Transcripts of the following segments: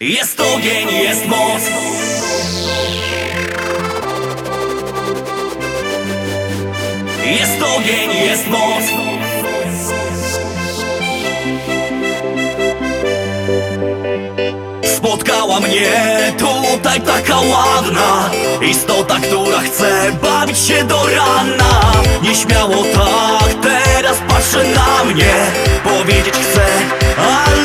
Jest ogień, jest moc. Jest ogień, jest moc. Spotkała mnie tutaj taka ładna Istota, która chce bawić się do rana. Nieśmiało tak, teraz patrzy na mnie Powiedzieć chcę,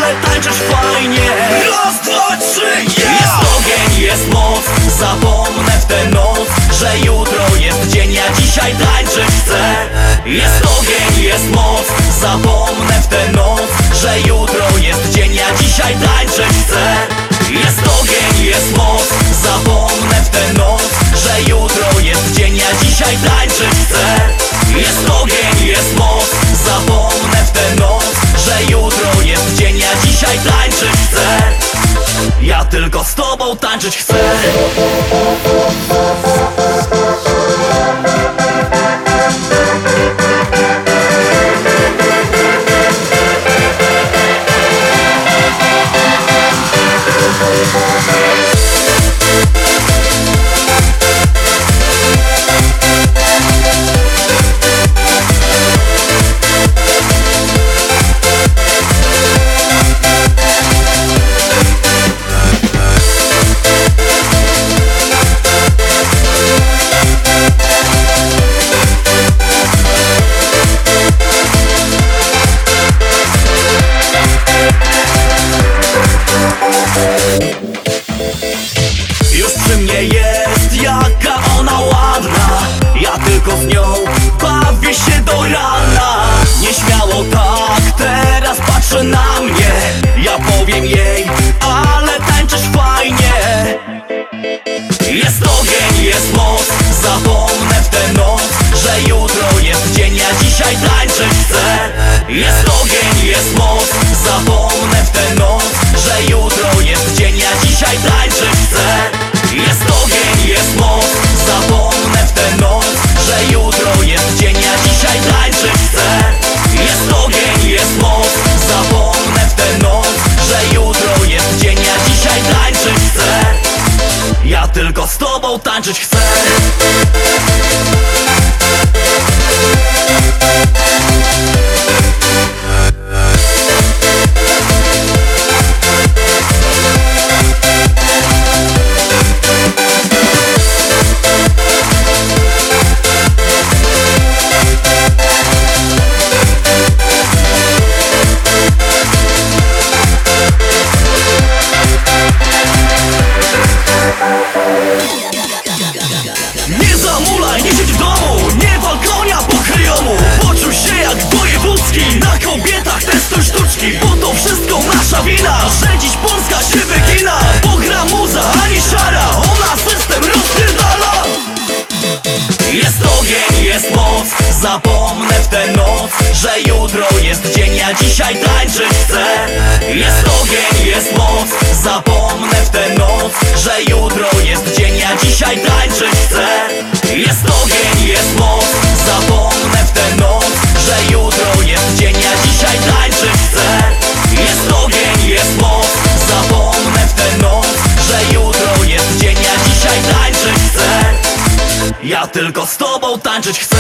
ale tańczysz fajnie. Raz, dwa, trzy, yeah! Jest ogień, jest moc Zapomnę w tę noc, że jutro jest dzień Ja dzisiaj tańczyć chcę. Jest ogień, jest moc Zapomnę w tę noc, że jutro jest dzień Ja dzisiaj tańczyć chcę. Jest ogień, jest moc Zapomnę w tę noc, że jutro jest dzień Ja dzisiaj tańczyć chcę. Jest ogień, jest moc Zapomnę w tę noc, tańczyć chcę. Ja tylko z tobą tańczyć chcę. Już Ja powiem jej, ale tańczysz fajnie. Jest ogień, jest moc Zapomnę w tę noc, że jutro jest dzień Ja dzisiaj tańczyć chcę. Jest ogień, jest moc Zapomnę w tę noc, że jutro jest dzień Ja dzisiaj tańczyć chcę. Jest ogień, jest moc Zapomnę w tę noc, że jutro jest dzień Ja dzisiaj tańczyć chcę ja tylko z tobą tańczyć chcę Zapomnę w tę noc, że jutro jest dzień Ja dzisiaj tańczyć chcę. Jest ogień, jest moc Zapomnę w tę noc, że jutro jest dzień Ja dzisiaj tańczyć chcę. Jest ogień, jest moc Zapomnę w tę noc, że jutro jest dzień Ja dzisiaj tańczyć chcę. Jest ogień, jest moc Zapomnę w tę noc, że jutro jest dzień Ja dzisiaj tańczyć chcę ja tylko z tobą tańczyć chcę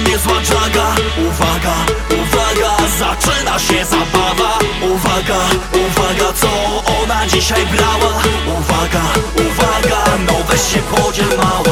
niezła czaga Uwaga, uwaga, zaczyna się zabawa. Uwaga, uwaga, co ona dzisiaj brała. Uwaga, uwaga, no weź się podziel mała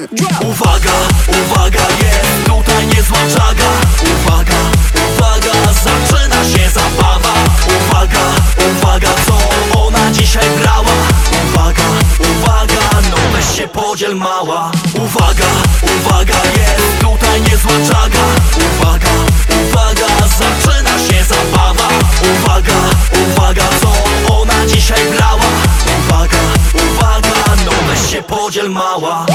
Uwaga, uwaga, jest tutaj niezła czaga Uwaga, uwaga, zaczyna się zabawa. Uwaga, uwaga, co ona dzisiaj brała. Uwaga, uwaga, no weź się podziel mała. Uwaga, uwaga, jest tutaj niezła czaga Uwaga, uwaga, zaczyna się zabawa. Uwaga, uwaga, co ona dzisiaj brała. Uwaga, uwaga, no weź się podziel mała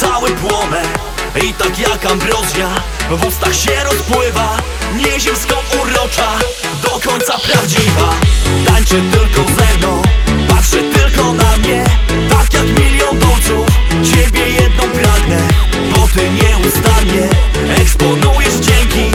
cały płonę I tak jak ambrozja w ustach się rozpływa Nieziemsko urocza, do końca prawdziwa. Tańczy tylko ze mną, patrzy tylko na mnie. Tak jak milion dolców, ciebie jedną pragnę Bo ty nieustannie eksponujesz dzięki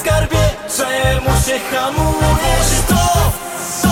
skarbie Czemu się hamujesz to?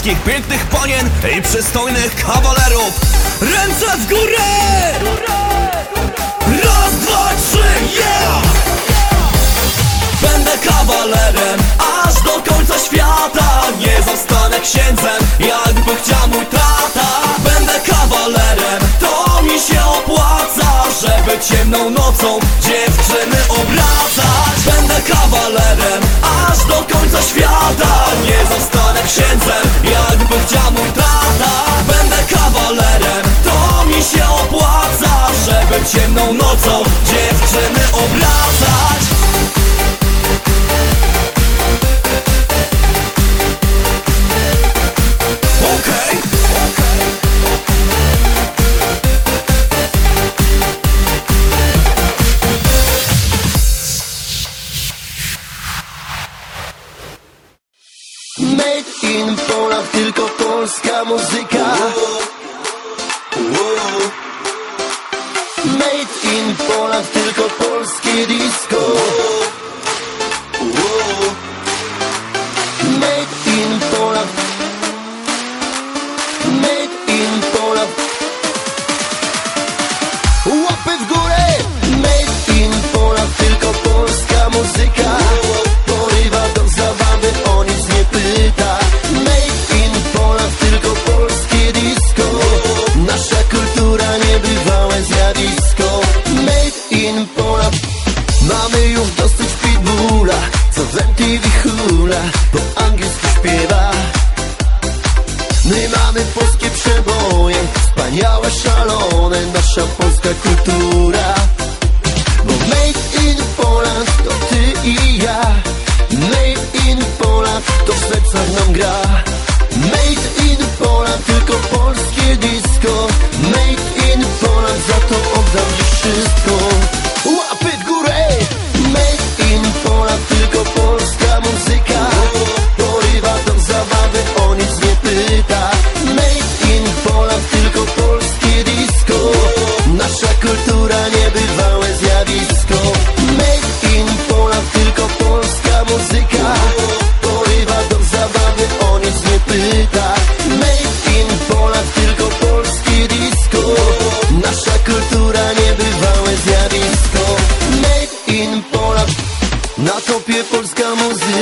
wszystkich pięknych panien i przystojnych kawalerów Ręce w górę! Raz, dwa, trzy, yeah! Będę kawalerem aż do końca świata Nie zostanę księdzem jakby chciał mój tata Będę kawalerem, to mi się opłaca Żeby ciemną nocą dziewczyny obraca Będę kawalerem aż do końca świata. Nie zostanę księdzem, jakby chciał mój tata. Będę kawalerem, to mi się opłaca Żeby ciemną nocą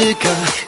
música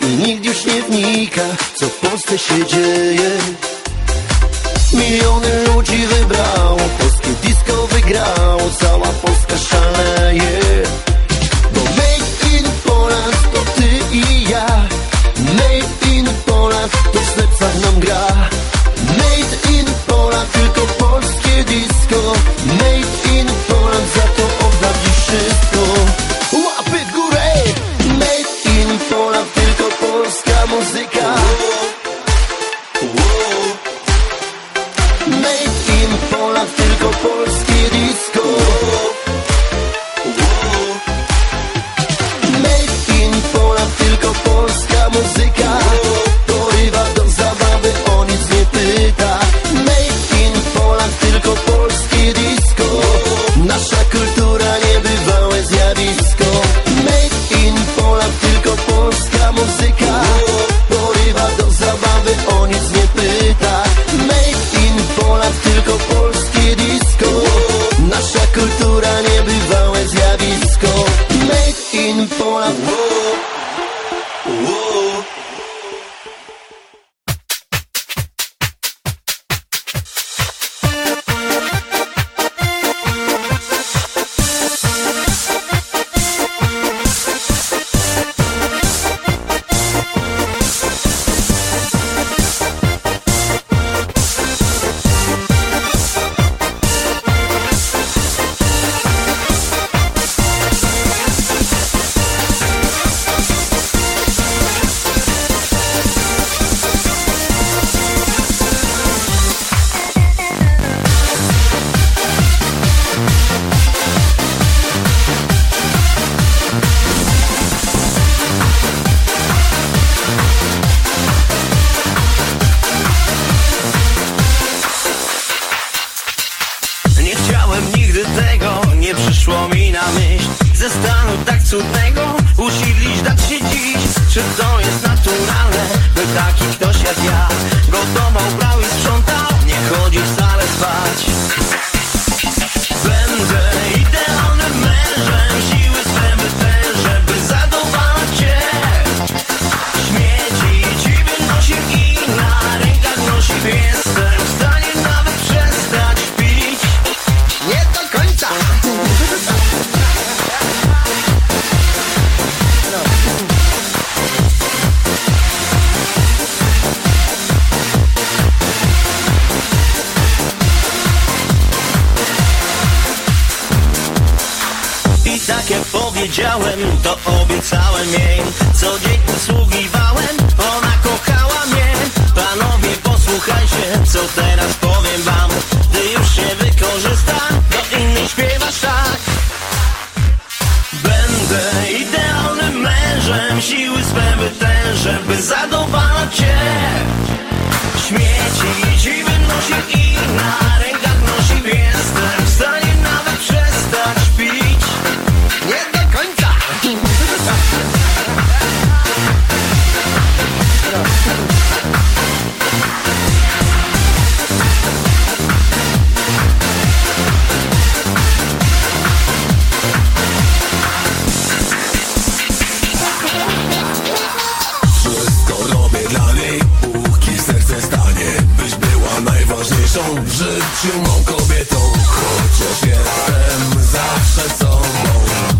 żyć mą kobietą Chociaż jestem zawsze sobą.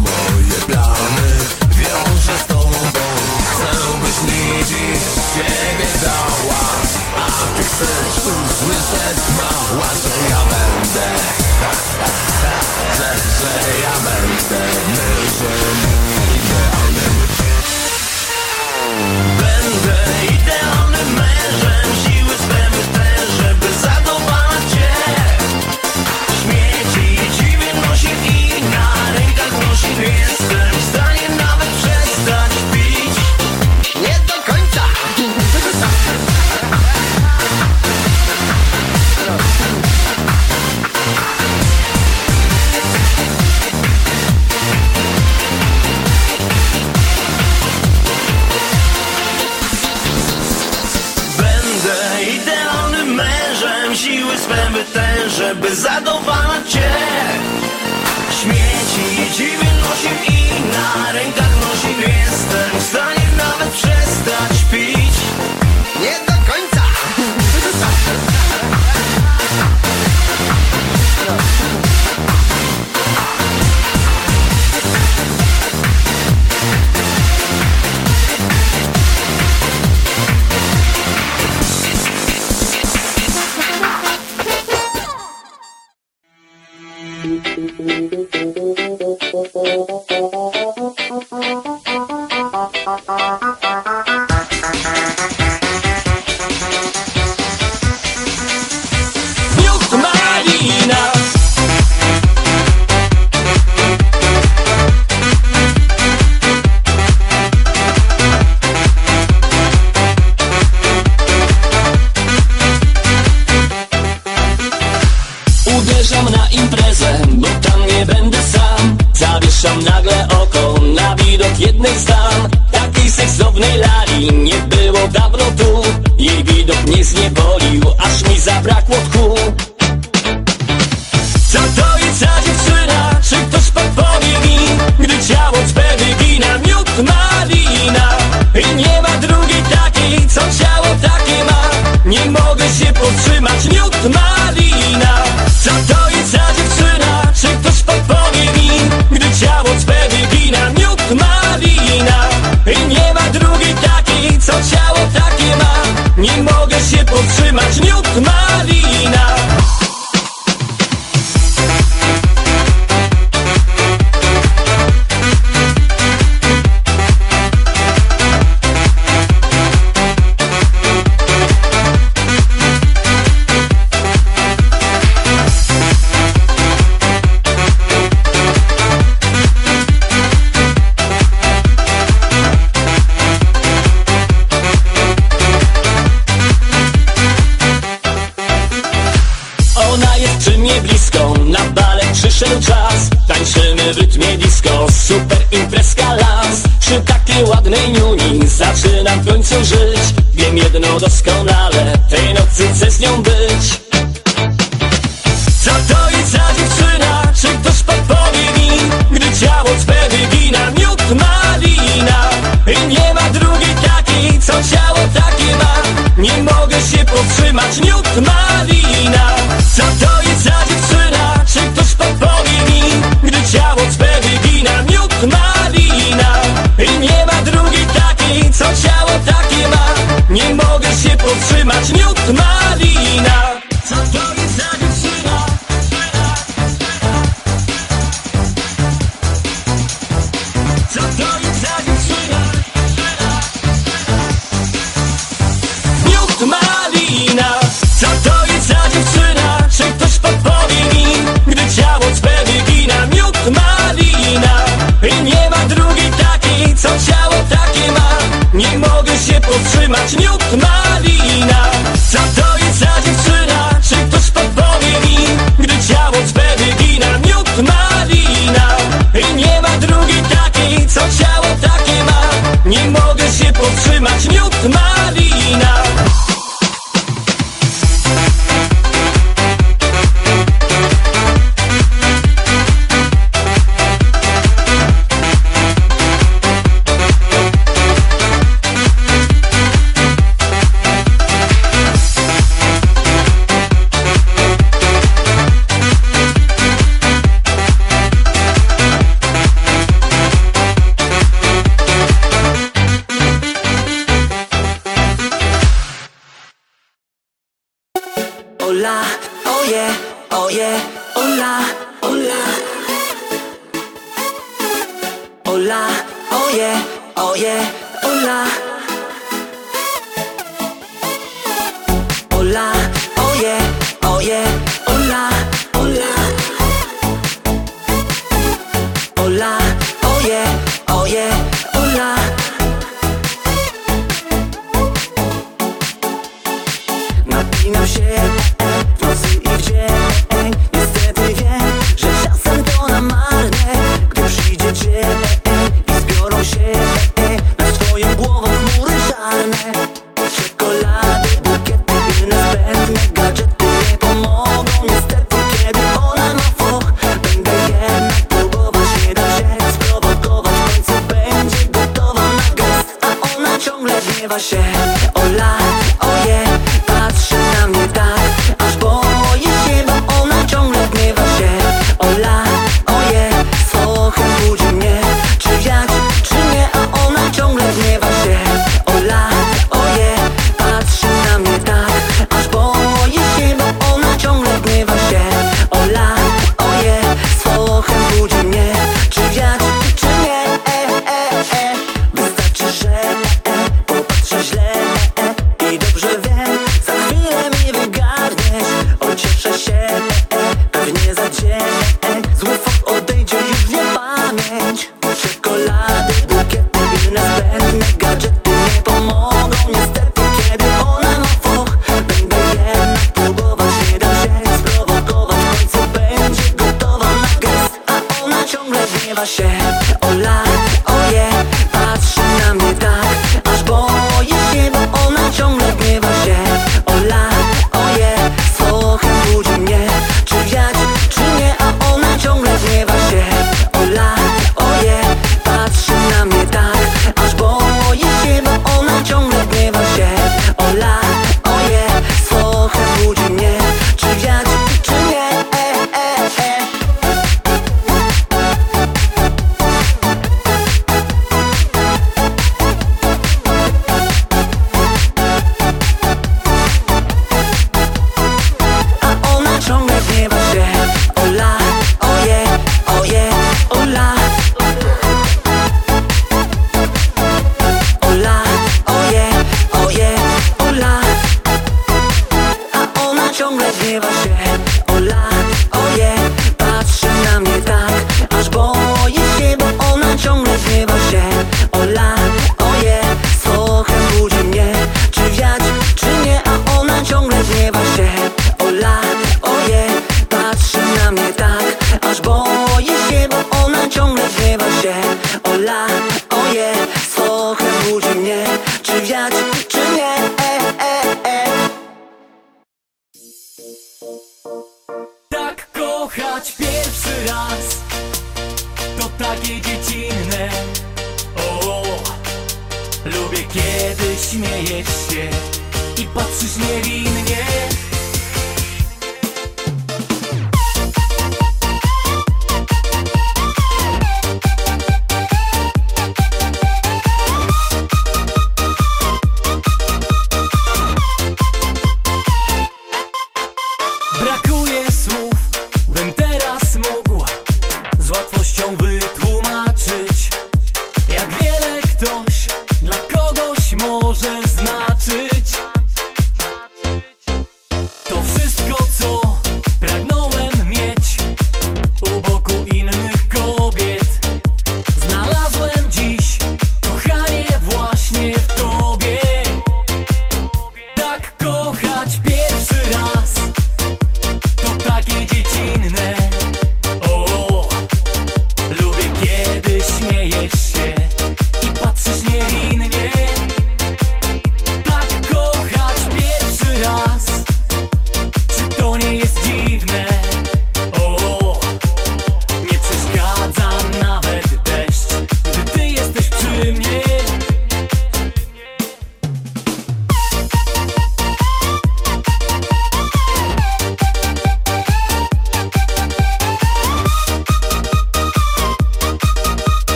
Moje plany wiąże z tobą Chcę byś mi dziś siebie dała A ty chcesz usłyszeć mała Że ja będę Że, że ja będę.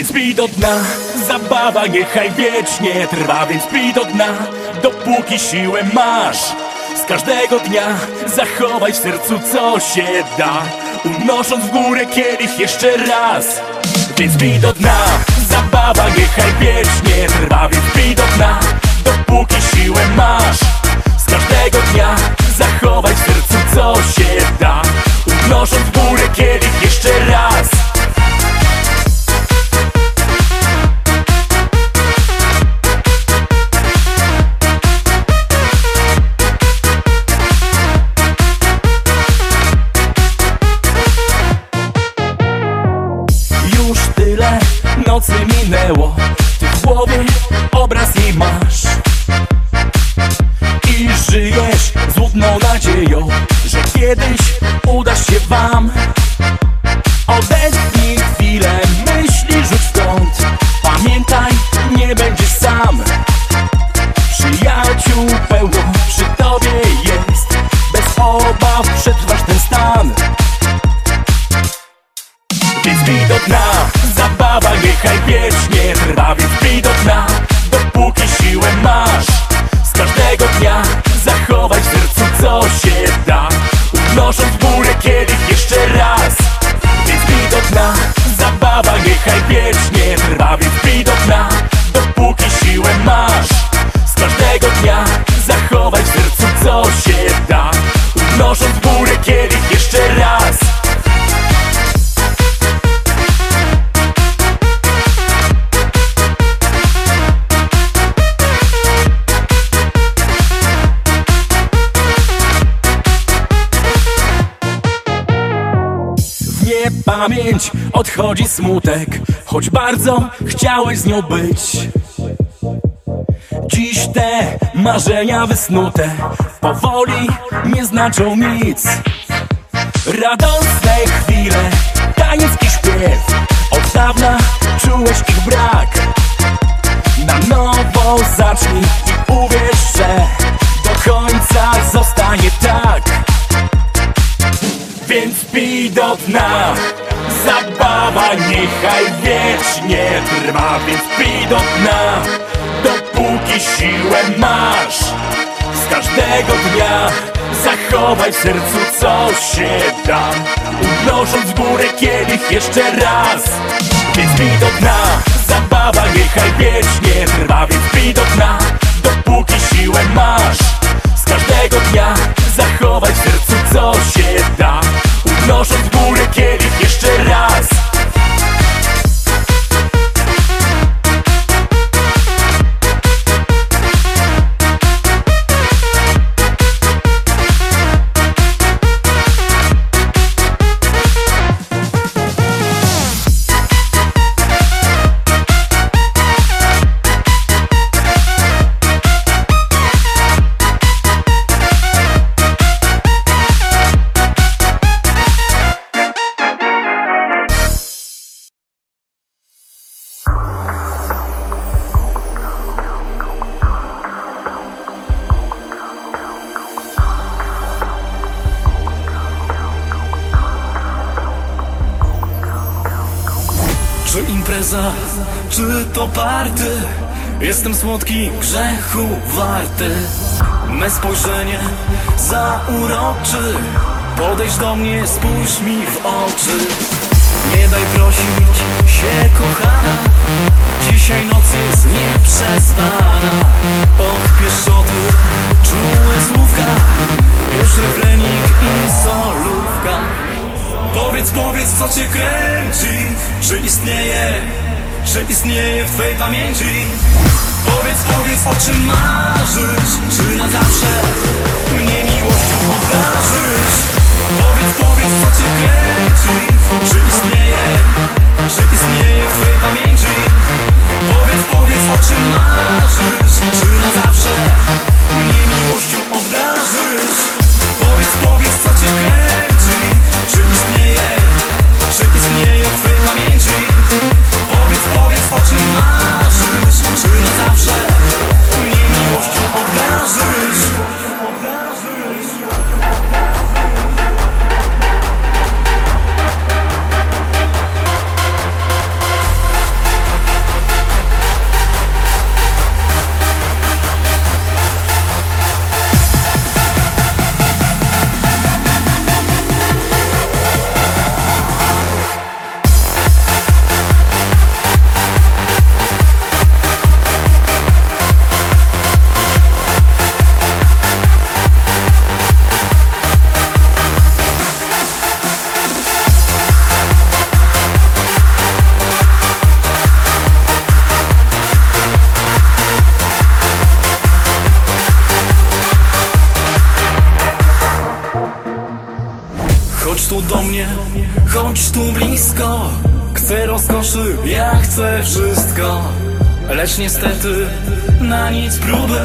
więc pij do dna. Zabawa niechaj wiecznie trwa, więc pij do dna. Dopóki siłę masz Z każdego dnia zachowaj w sercu co się da. Unosząc w górę kielich jeszcze raz. Więc pij do dna. Zabawa niechaj wiecznie trwa, więc pij do dna. Dopóki siłę masz Z każdego dnia zachowaj w sercu co się da. Unosząc w górę kielich jeszcze raz. nocy minęło. Ty w głowie obraz jej masz. I żyjesz złudną nadzieją Że kiedyś udasz się wam. Odetchnij chwilę, myśli rzuć stąd Pamiętaj, nie będziesz sam. Powiedz pamięć odchodzi smutek Choć bardzo chciałeś z nią być. Dziś te marzenia wysnute Powoli nie znaczą nic. Radosne chwile, taniec śpiew Od dawna czułeś ich brak. Na nowo zacznij i uwierz, że Do końca zostanie tak Więc pij do dna Zabawa niechaj wiecznie trwa Więc pij do dna Dopóki siłę masz z każdego dnia Zachowaj w sercu co się da. Unosząc w górę kielich jeszcze raz Więc pij do dna Zabawa niechaj wiecznie trwa Więc pij do dna Dopóki siłę masz Z każdego dnia Zachowaj w sercu co się da. Unosząc w górę kielich jeszcze raz Czy impreza, czy to party? Jestem słodki, grzechu warty. Me spojrzenie zauroczy. Podejdź do mnie, spójrz mi w oczy. Nie daj prosić się kochana. Dzisiaj noc jest nieprzespana. Och pieszoty, czułe słówka. Już refrenik i solówka Powiedz, powiedz, co cię kręci Czy istnieje, czy istnieje w twej pamięci. Powiedz, powiedz, o czym marzysz Czy na zawsze mnie miłością obdarzysz Powiedz, powiedz, co cię kręci Czy istnieje, czy istnieje w twej pamięci. Powiedz, powiedz, o czym marzysz Czy na zawsze mnie miłością obdarzysz Powiedz, powiedz, co cię kręci Czy na zawsze miłością obdarzysz Chodź tu do mnie, chodź tu blisko. Chcę rozkoszy, ja chcę wszystko. Lecz niestety na nic próby.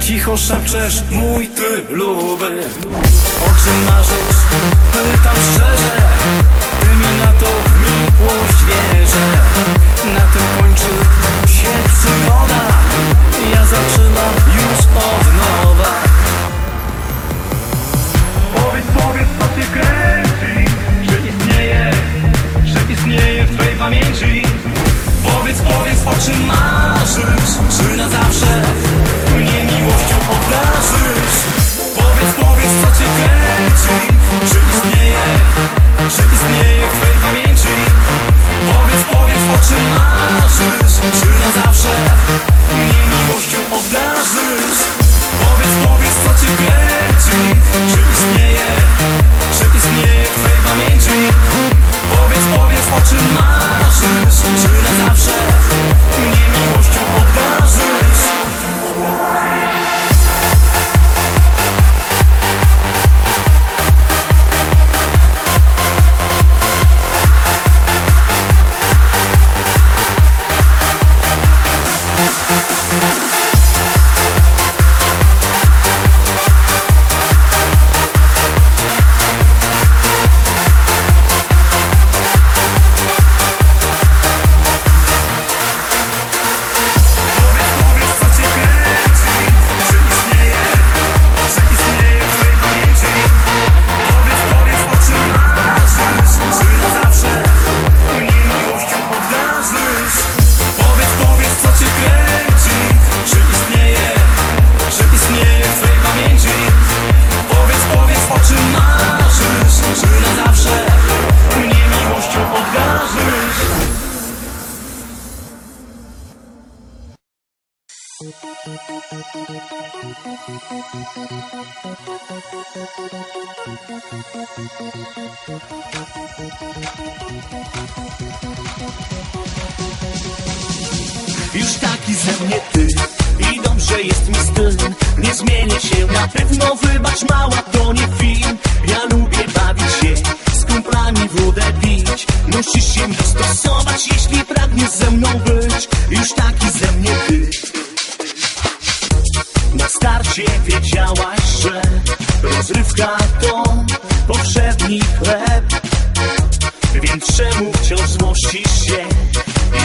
Cicho szepczesz mój ty luby. O czym marzysz? Pytam szczerze. Ty mi na to miłość wierzę. Na tym kończy się przygoda. Ja zaczynam już od nowa o czym marzysz? Czy na zawsze mnie miłością obdarzysz Powiedz, powiedz, co cię kręci. Czy istnieje, czy istnieje w twej pamięci? Powiedz, powiedz, o czym marzysz? Czy na zawsze mnie miłością obdarzysz Powiedz, powiedz, co cię kręci Czy istnieje, czy istnieje w twej pamięci. Powiedz, powiedz, o czym marzysz Czy na zawsze mnie miłością obdarzysz Już taki ze mnie ty. I dobrze jest mi styl. Nie zmienię się na pewno Wybacz mała, to nie film. Ja lubię bawić się Z kumplami wódę pić Musisz się dostosować Jeśli pragniesz ze mną być. Już taki ze mnie ty na starcie wiedziałaś, że rozrywka to powszedni chleb. Więc czemu wciąż złościsz się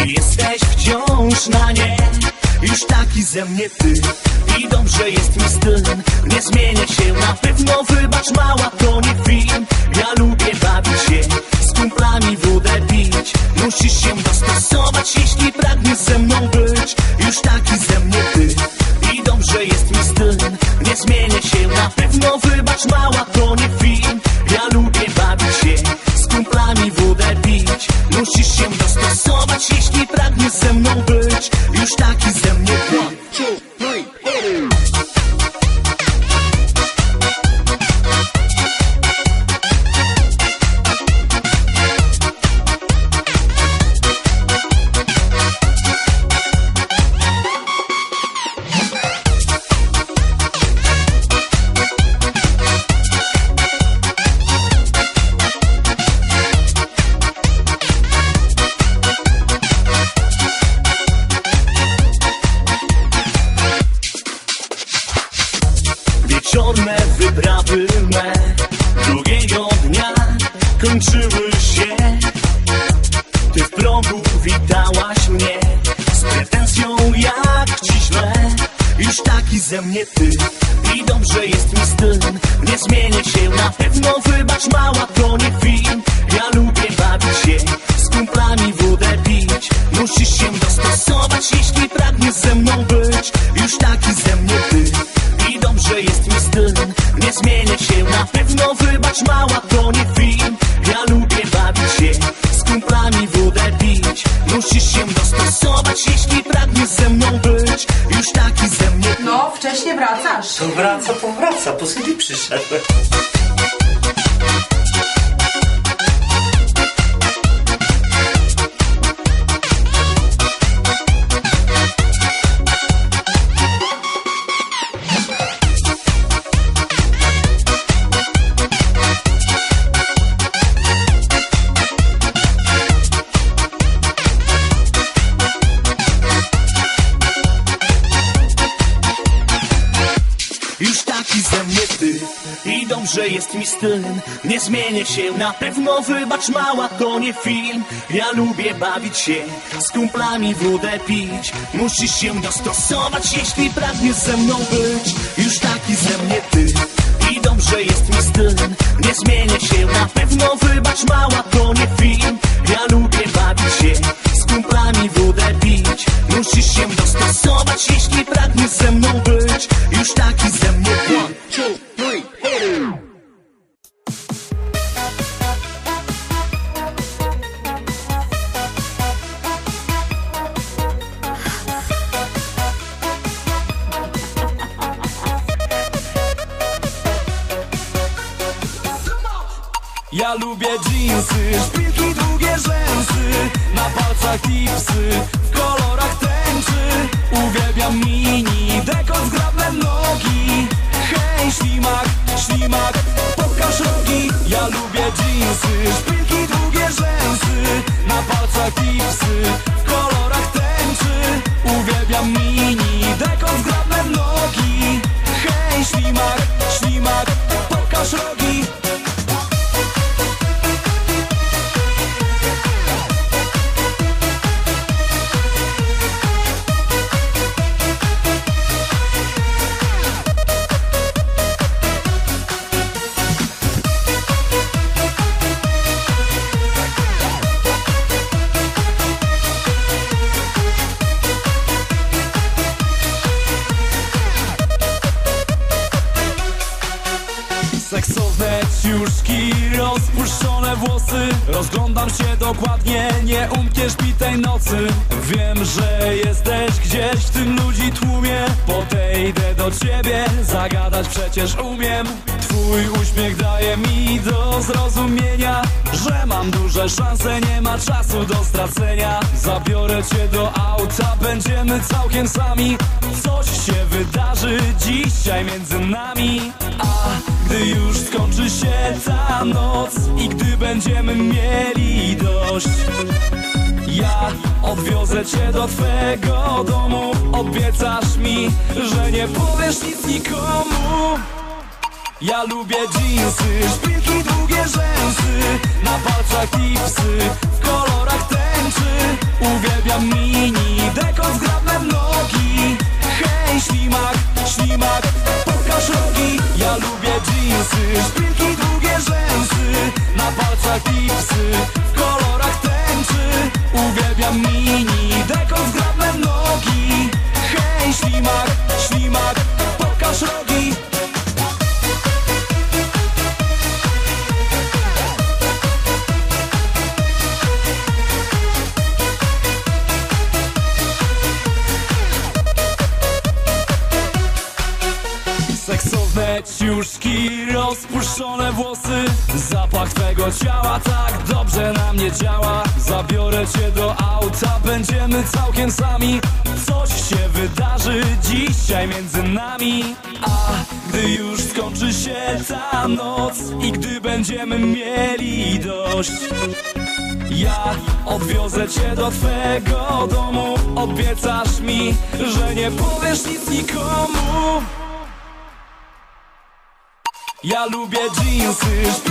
i jesteś wciąż na nie? Już taki ze mnie ty i dobrze jest mi styl Nie zmienię się na pewno, wybacz mała, to nie film. Ja lubię bawić się z kumplami wódę pić. Musisz się dostosować, jeśli pragniesz ze mną być. Już taki ze mnie ty i dobrze jest mi styl Nie zmienię się na pewno, wybacz mała, to nie film. Ja lubię bawić się z kumplami wódę pić Musisz się dostosować, jeśli pragniesz ze mną być. Już taki ze mnie. Ty Wieczorne wyprawy me Drugiego dnia kończyły się. Ty w progu witałaś mnie Z pretensją jak ci źle Już taki ze mnie ty I dobrze jest mi styl Nie zmienię się na pewno Wybacz mała, to nie film Ja lubię bawić się Z kumplami wódę pić. Musisz się dostosować Jeśli pragniesz ze mną być. Już taki ze mnie ty dobrze jest mi styl Nie zmienię się na pewno Wybacz mała, to nie film Ja lubię bawić się Z kumplami wódę pić Musisz się dostosować Jeśli pragniesz ze mną być Już taki ze mnie No, wcześnie wracasz. To wraca, to wraca, po sobie przyszedłem. Dobrze jest mi styl. Nie zmienię się na pewno Wybacz mała, to nie film. Ja lubię bawić się Z kumplami wódę pić. Musisz się dostosować Jeśli pragniesz ze mną być. Już taki ze mnie ty. I dobrze jest mi styl. Nie zmienię się na pewno Wybacz mała, to nie film. Ja lubię bawić się Z kumplami wódę pić. Musisz się dostosować Jeśli pragniesz ze mną być. Już taki ze mnie ty Ja lubię dżinsy, szpilki, długie rzęsy Na palcach tipsy, w kolorach tęczy. Uwielbiam mini, dekot, zgrabne nogi. Hej, ślimak, ślimak, pokaż rogi. Ja lubię dżinsy, szpilki, długie rzęsy Na palcach tipsy, w kolorach tęczy. Uwielbiam mini, dekot, zgrabne nogi. Hej, ślimak, ślimak, pokaż rogi jesteś gdzieś w tym ludzi tłumie. Podejdę do ciebie, zagadać przecież umiem. Twój uśmiech daje mi do zrozumienia Że mam duże szanse, nie ma czasu do stracenia. Zabiorę cię do auta, będziemy całkiem sami. Coś się wydarzy dzisiaj między nami. A gdy już skończy się ta noc I gdy będziemy mieli dość ja odwiozę cię do twego domu. Obiecasz mi, że nie powiesz nic nikomu. Ja lubię dżinsy, szpilki, długie rzęsy. Na palcach tipsy, w kolorach tęczy. Uwielbiam mini, dekor w nogi. Hej, ślimak, ślimak, pokaż rogi. Ja lubię dżinsy, szpilki, długie rzęsy. Na palcach tipsy, do twego domu. Obiecasz mi, że nie powiesz nic nikomu. Ja lubię dżinsy,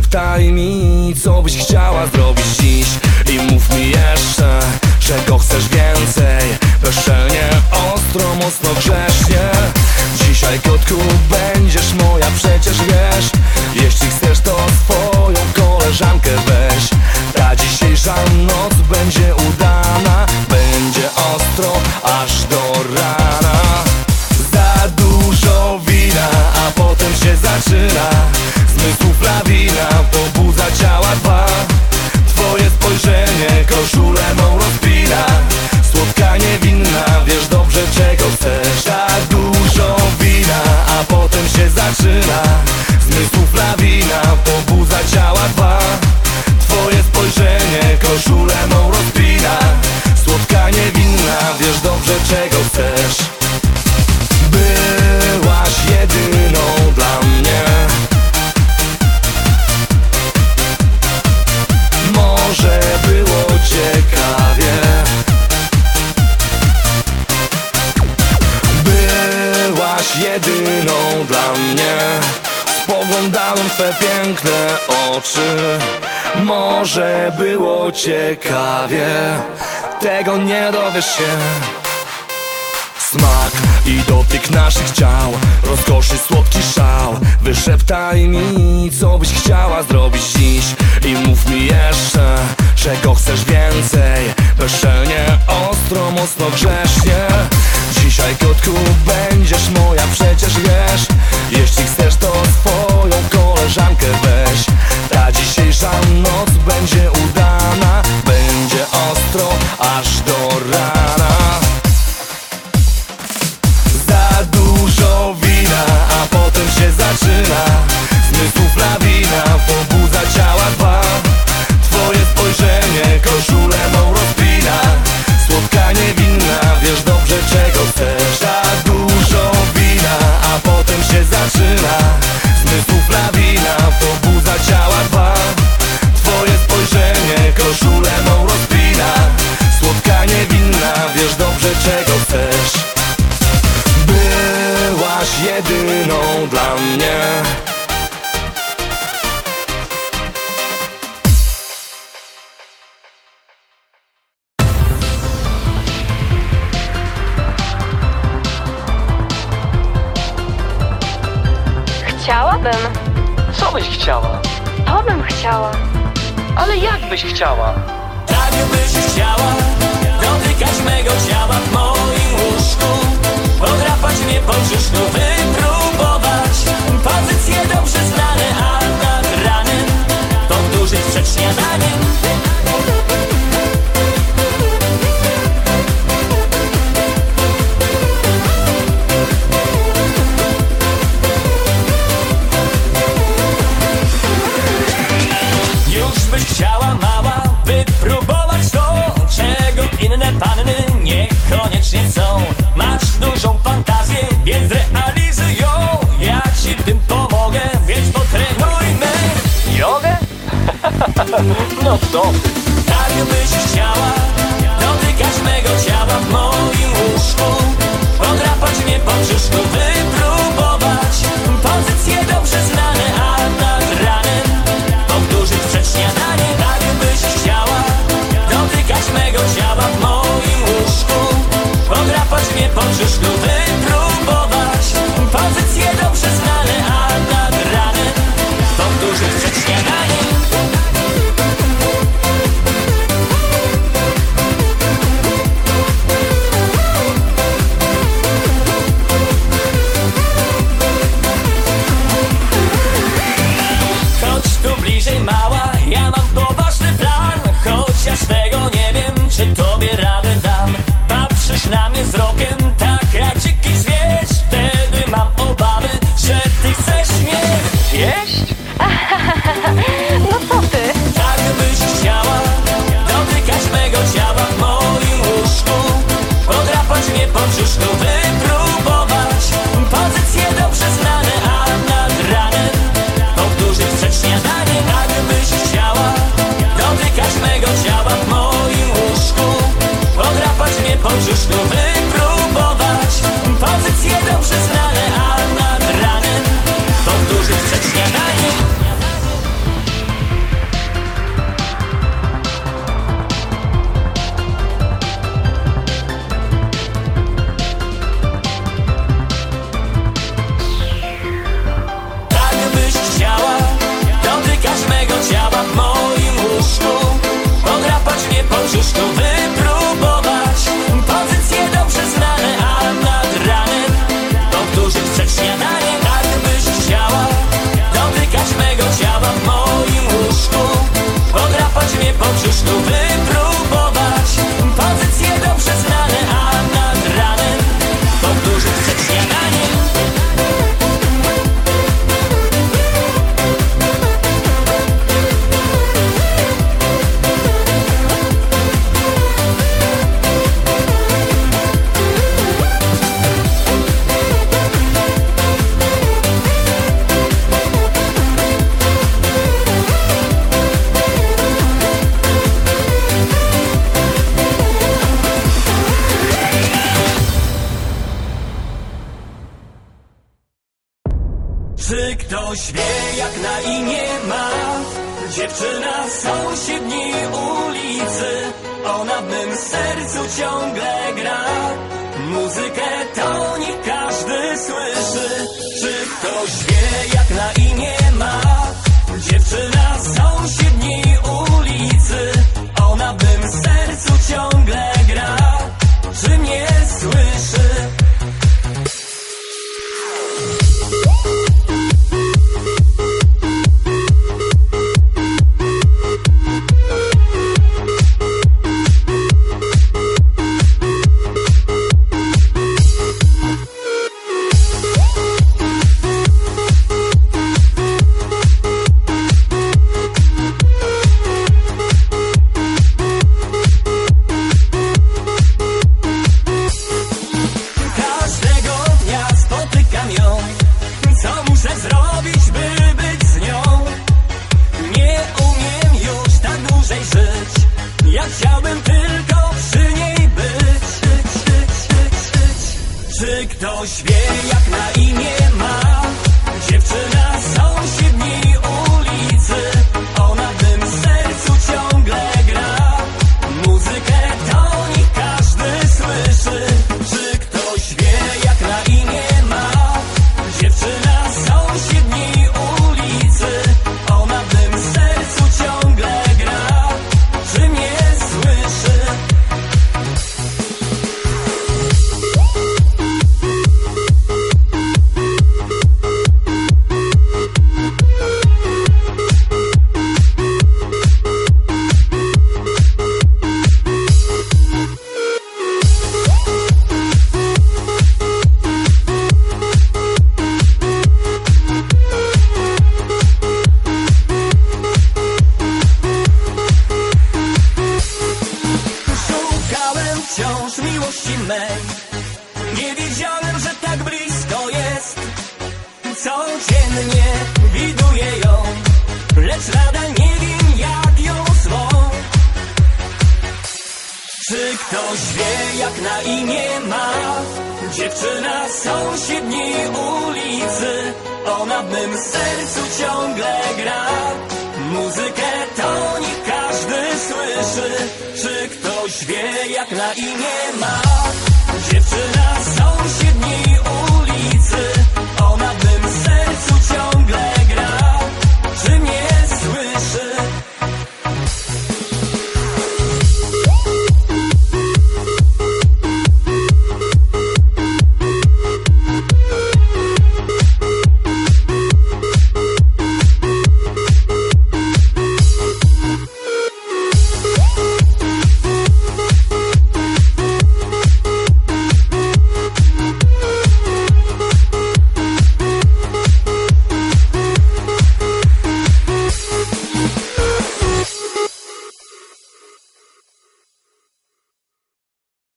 Szeptaj mi, co byś chciała zrobić dziś. I mów mi jeszcze, czego chcesz więcej. Bezczelnie, ostro, mocno, grzecznie. Dzisiaj, kotku, będziesz moja, przecież wiesz. Jeśli chcesz, to swoją koleżankę weź. Ta dzisiejsza noc będzie udana. Będzie ostro, aż do rana. Za dużo wina, a potem się zaczyna. było ciekawie. Tego nie dowiesz się. Smak i dotyk naszych ciał. Rozkoszy słodki szał. Wyszeptaj mi, co byś chciała zrobić dziś. I mów mi jeszcze, czego chcesz więcej. Bezczelnie, ostro, mocno, grzesznie. Dzisiaj, kotku, będziesz moja przyjaciół